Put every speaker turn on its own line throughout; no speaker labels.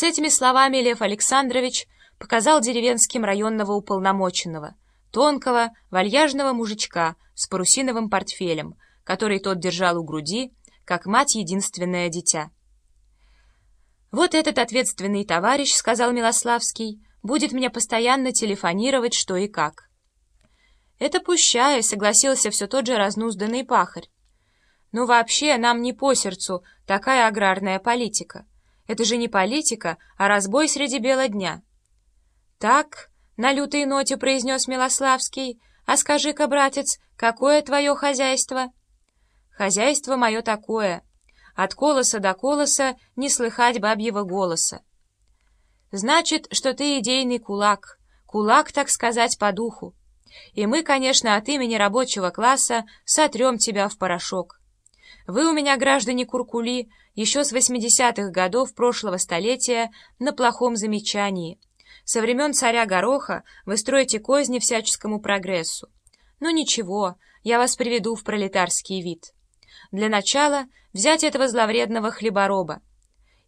С этими словами Лев Александрович показал деревенским районного уполномоченного, тонкого, вальяжного мужичка с парусиновым портфелем, который тот держал у груди, как мать единственное дитя. «Вот этот ответственный товарищ, — сказал Милославский, — будет мне постоянно телефонировать, что и как». «Это пущая», — согласился все тот же разнузданный пахарь. «Ну вообще нам не по сердцу такая аграрная политика. Это же не политика, а разбой среди бела дня». «Так», — на лютой ноте произнес Милославский, — «а скажи-ка, братец, какое твое хозяйство?» «Хозяйство мое такое». От колоса до колоса не слыхать бабьего голоса. Значит, что ты идейный кулак, кулак, так сказать, по духу. И мы, конечно, от имени рабочего класса сотрем тебя в порошок. Вы у меня, граждане Куркули, еще с 80-х годов прошлого столетия на плохом замечании. Со времен царя Гороха вы строите козни всяческому прогрессу. Ну ничего, я вас приведу в пролетарский вид. Для начала взять этого зловредного хлебороба.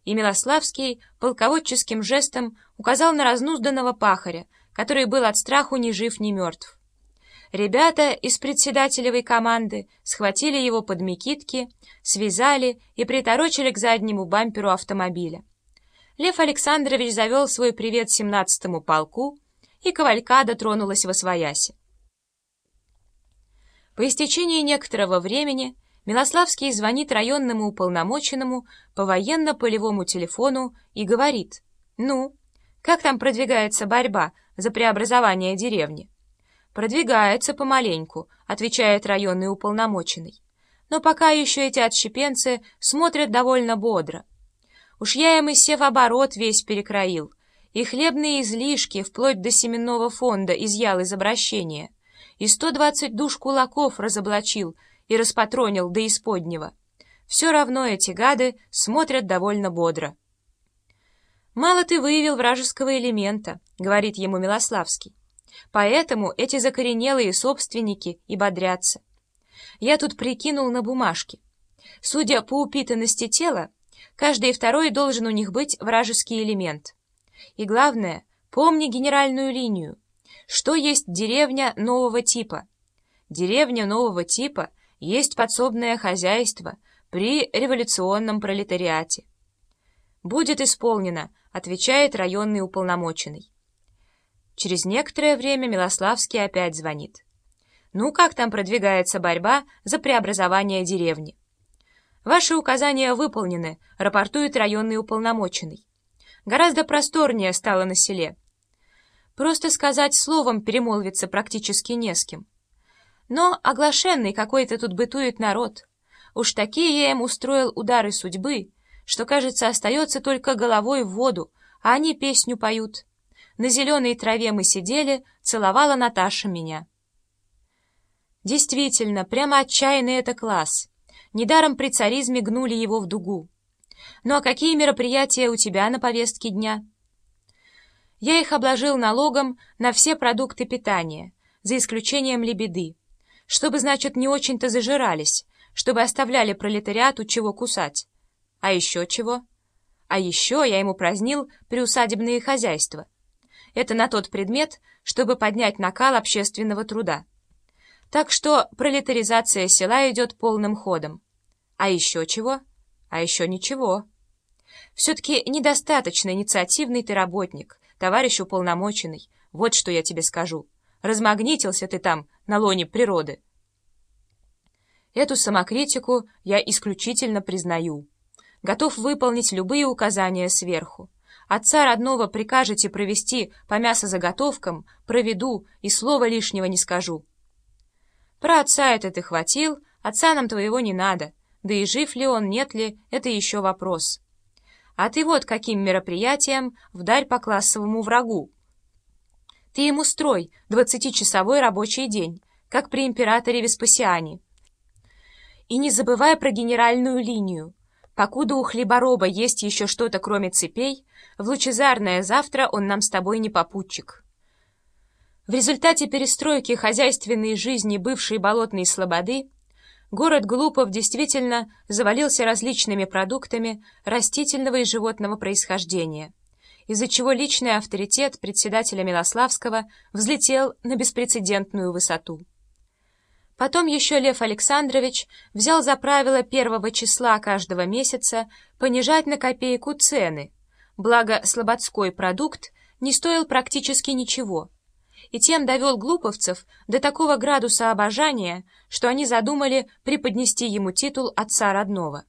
И Милославский полководческим жестом указал на разнузданного пахаря, который был от страху ни жив, ни мертв. Ребята из председателевой команды схватили его под мекитки, связали и приторочили к заднему бамперу автомобиля. Лев Александрович завел свой привет семнадцатому полку, и кавалькада тронулась во свояси. По истечении некоторого времени Милославский звонит районному уполномоченному по военно-полевому телефону и говорит, «Ну, как там продвигается борьба за преобразование деревни?» «Продвигается помаленьку», — отвечает районный уполномоченный. «Но пока еще эти отщепенцы смотрят довольно бодро. Уж я им и севоборот весь перекроил, и хлебные излишки вплоть до семенного фонда изъял из обращения, и сто двадцать душ кулаков разоблачил, и распатронил до исподнего. Все равно эти гады смотрят довольно бодро. «Мало ты выявил вражеского элемента», — говорит ему Милославский. «Поэтому эти закоренелые собственники и бодрятся. Я тут прикинул на бумажке. Судя по упитанности тела, каждый второй должен у них быть вражеский элемент. И главное, помни генеральную линию. Что есть деревня нового типа? Деревня нового типа — есть подсобное хозяйство при революционном пролетариате. «Будет исполнено», — отвечает районный уполномоченный. Через некоторое время Милославский опять звонит. «Ну, как там продвигается борьба за преобразование деревни?» «Ваши указания выполнены», — рапортует районный уполномоченный. «Гораздо просторнее стало на селе. Просто сказать словом перемолвиться практически не с кем. Но оглашенный какой-то тут бытует народ. Уж такие я им устроил удары судьбы, что, кажется, остается только головой в воду, а они песню поют. На зеленой траве мы сидели, целовала Наташа меня. Действительно, прямо отчаянный это класс. Недаром при царизме гнули его в дугу. Ну а какие мероприятия у тебя на повестке дня? Я их обложил налогом на все продукты питания, за исключением лебеды чтобы, значит, не очень-то зажирались, чтобы оставляли пролетариату чего кусать. А еще чего? А еще я ему празднил приусадебные хозяйства. Это на тот предмет, чтобы поднять накал общественного труда. Так что пролетаризация села идет полным ходом. А еще чего? А еще ничего. Все-таки недостаточно инициативный ты работник, товарищ уполномоченный. Вот что я тебе скажу. Размагнитился ты там, на лоне природы. Эту самокритику я исключительно признаю. Готов выполнить любые указания сверху. Отца родного прикажете провести по мясозаготовкам, проведу и слова лишнего не скажу. Про отца это ты хватил, отца нам твоего не надо, да и жив ли он, нет ли, это еще вопрос. А ты вот каким мероприятием вдарь по классовому врагу. Ты ему строй двадцатичасовой рабочий день, как при императоре Веспасиане. И не забывай про генеральную линию. Покуда у хлебороба есть еще что-то кроме цепей, в лучезарное завтра он нам с тобой не попутчик. В результате перестройки хозяйственной жизни бывшей болотной слободы город Глупов действительно завалился различными продуктами растительного и животного происхождения – из-за чего личный авторитет председателя Милославского взлетел на беспрецедентную высоту. Потом еще Лев Александрович взял за правило первого числа каждого месяца понижать на копейку цены, благо слободской продукт не стоил практически ничего, и тем довел глуповцев до такого градуса обожания, что они задумали преподнести ему титул отца родного.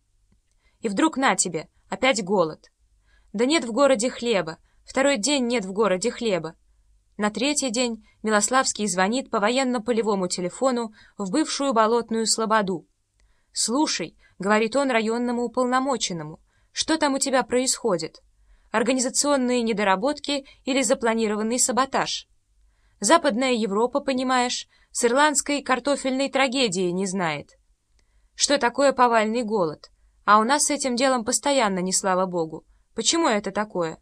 И вдруг на тебе, опять голод. Да нет в городе хлеба, второй день нет в городе хлеба. На третий день Милославский звонит по военно-полевому телефону в бывшую болотную слободу. «Слушай», — говорит он районному уполномоченному, — «что там у тебя происходит? Организационные недоработки или запланированный саботаж? Западная Европа, понимаешь, с ирландской картофельной трагедией не знает. Что такое повальный голод? А у нас с этим делом постоянно, не слава богу. Почему это такое?»